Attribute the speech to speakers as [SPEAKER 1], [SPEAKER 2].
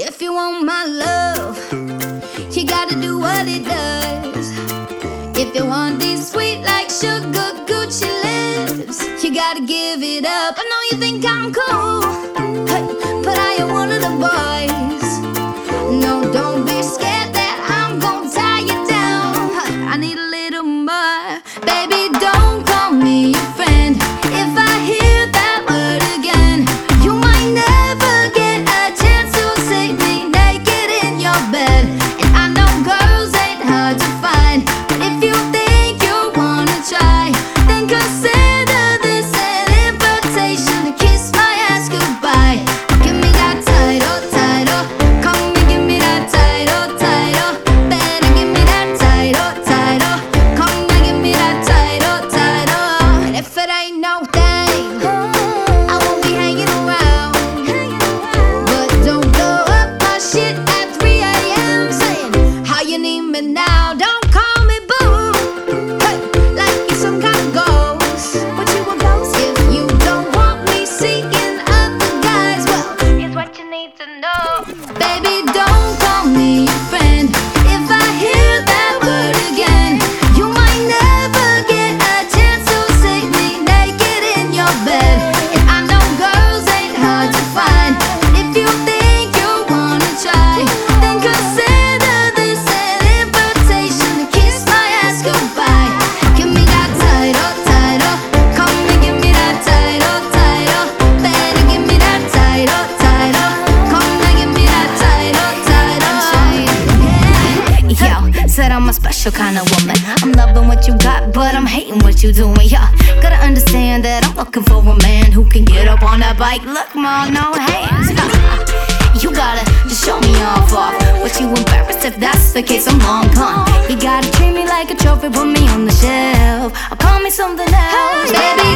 [SPEAKER 1] If you want my love, you gotta do what it does. If you want these sweet like sugar Gucci lips, you gotta give it up. I know you think I'm cool, but I am one of the boys. No, don't be scared that I'm gonna tie you down. I need a little more, baby. Don't thing,
[SPEAKER 2] I'm a special kind of woman. I'm loving what you got, but I'm hating what you doing. Yeah, gotta understand that I'm looking for a man who can get up on that bike. Look, ma, no hands. You gotta just show me off off. But you embarrassed if that's the case, I'm long gone. You gotta treat me like a trophy, put me on the shelf. Or call me something else.
[SPEAKER 1] Baby,